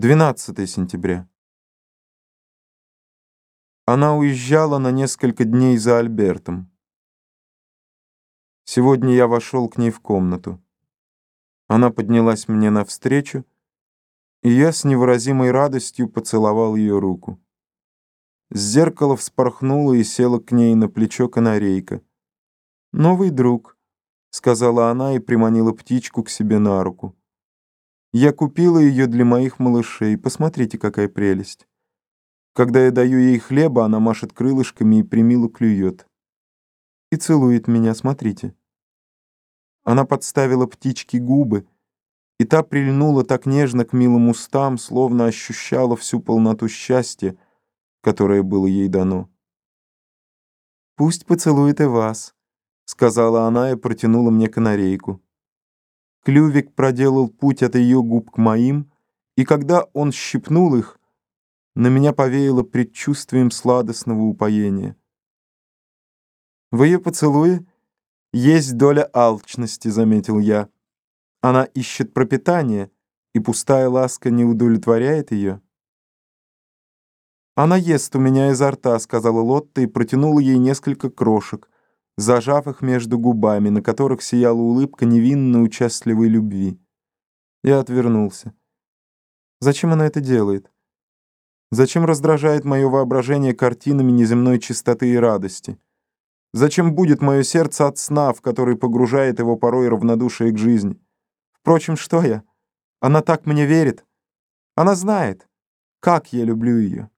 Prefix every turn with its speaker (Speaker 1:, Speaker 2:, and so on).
Speaker 1: 12 сентября. Она уезжала на несколько дней за Альбертом. Сегодня я вошел к ней в комнату. Она поднялась мне навстречу, и я с невыразимой радостью поцеловал ее руку. С зеркала вспорхнула и села к ней на плечо канарейка. «Новый друг», — сказала она и приманила птичку к себе на руку. Я купила ее для моих малышей. Посмотрите, какая прелесть. Когда я даю ей хлеба, она машет крылышками и примило клюет. И целует меня, смотрите. Она подставила птичке губы, и та прильнула так нежно к милым устам, словно ощущала всю полноту счастья, которое было ей дано. «Пусть поцелует и вас», — сказала она и протянула мне канарейку. Клювик проделал путь от ее губ к моим, и когда он щипнул их, на меня повеяло предчувствием сладостного упоения. В ее поцелуе есть доля алчности, заметил я. Она ищет пропитание, и пустая ласка не удовлетворяет ее. «Она ест у меня изо рта», — сказала Лотта и протянула ей несколько крошек — зажав их между губами, на которых сияла улыбка невинно участливой любви. Я отвернулся. Зачем она это делает? Зачем раздражает мое воображение картинами неземной чистоты и радости? Зачем будет мое сердце от сна, в который погружает его порой равнодушие к жизни? Впрочем, что я? Она так мне верит. Она знает, как я люблю ее.